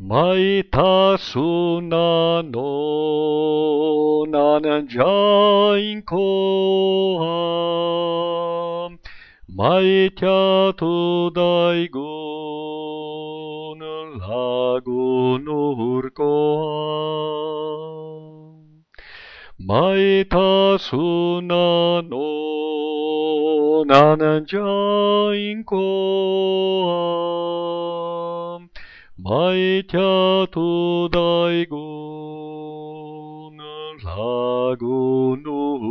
Maita suna no nananjain koha Maitya tu daigun lagun mai ta suna no nananjain koha Maitea tu daigon lagunum